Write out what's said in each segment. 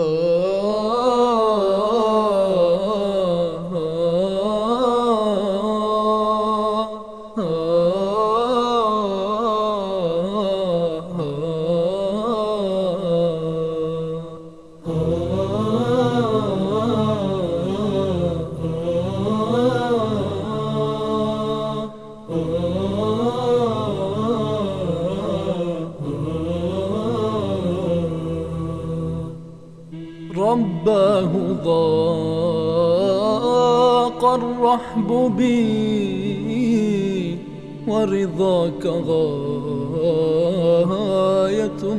Oh. رباه ضاق الرحب بي ورضاك غاية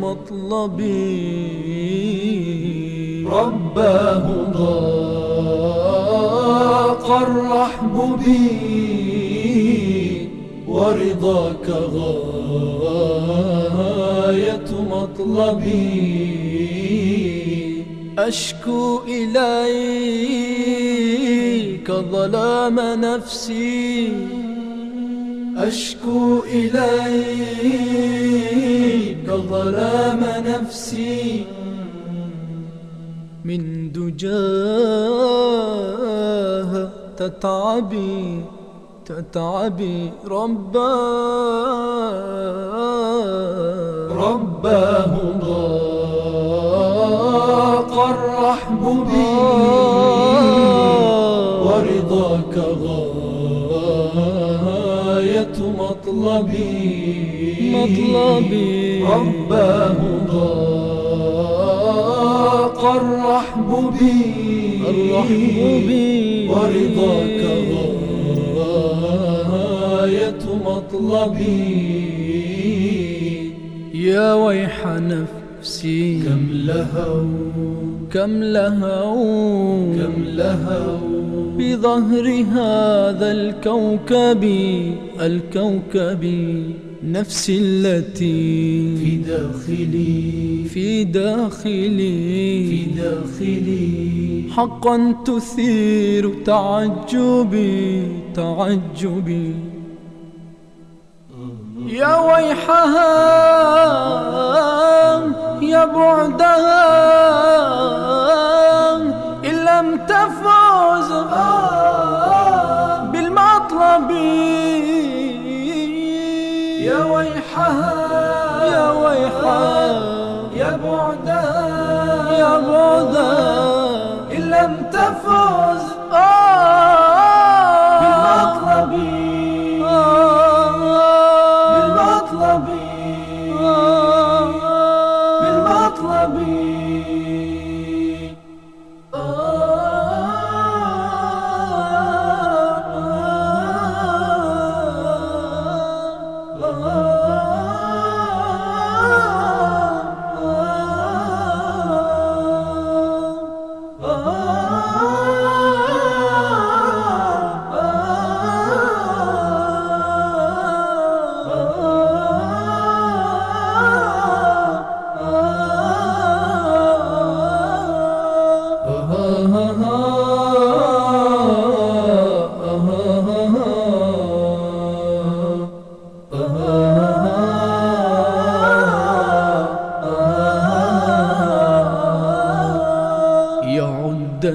مطلبي. رباه ضاق الرحب بي ورضاك غاية مطلبي. أشكو إليك ظلام نفسي. أشكو إليك ظلام نفسي. من دجاها تتعبي تتعبي رباه. رباه ورضاك غاية مطلبي. مطلبي. رباه ضاق الرحب بي. الرحب بي. ورضاك غاية مطلبي. يا ويح نفسي. كم لهوا كم لهوا كم لهوا بظهر هذا الكوكب الكوكب نفسي التي في داخلي. في داخلي. في داخلي. حقا تثير تعجبي تعجبي. يا ويحها يا بعدها. يا ويحها يا ويحها يا بعدها يا بعدها إن لم تفوز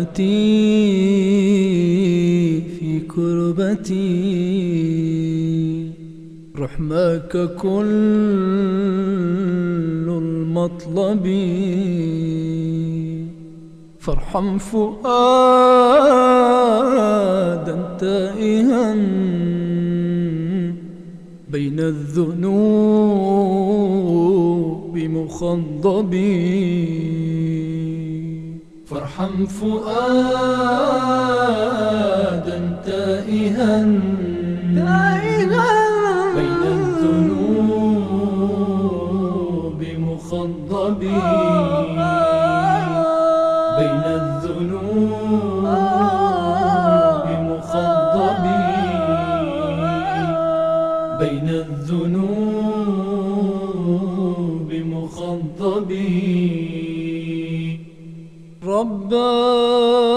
عدتي في كربتي رحماك كل المطلب. فارحم فؤادا تائها بين الذنوب مخضبين فارحم فؤادا تائها بين الذنوب مخضبي بين الذنوب مخضبي بين الذنوب مخضبين. God.